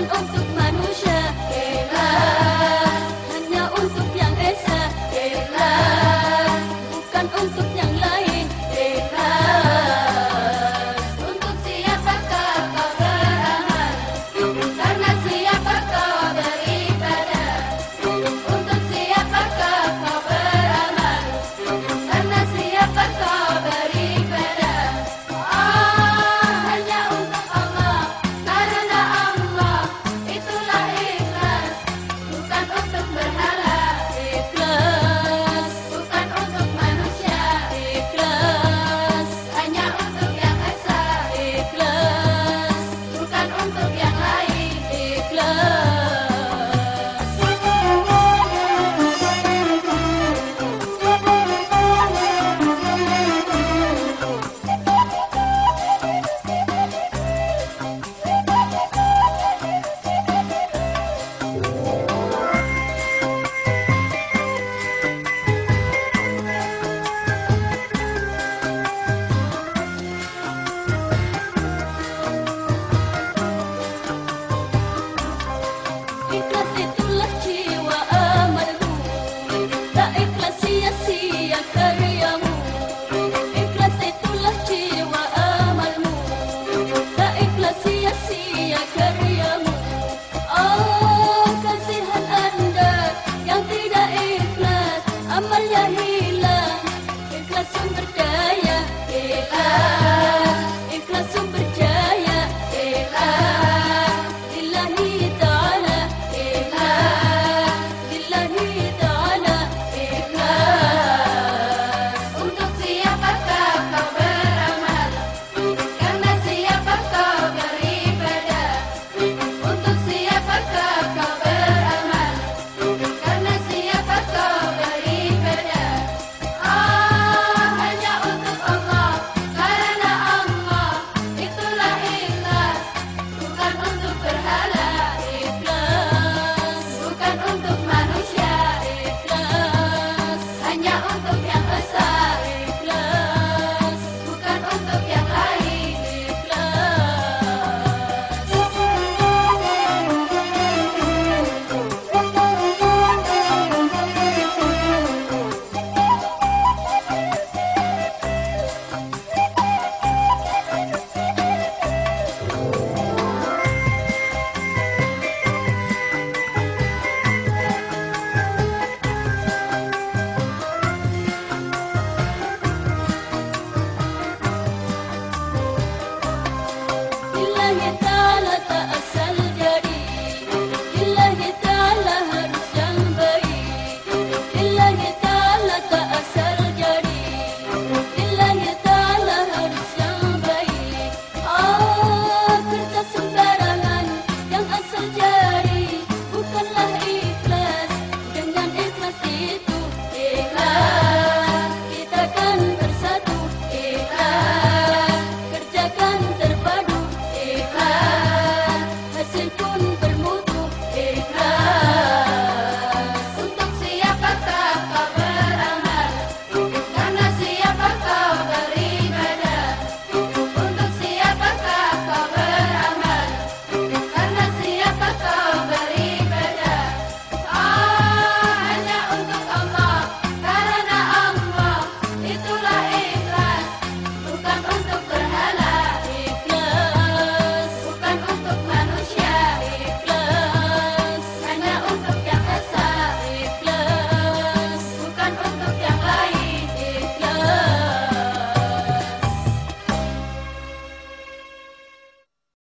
Lachen und oh,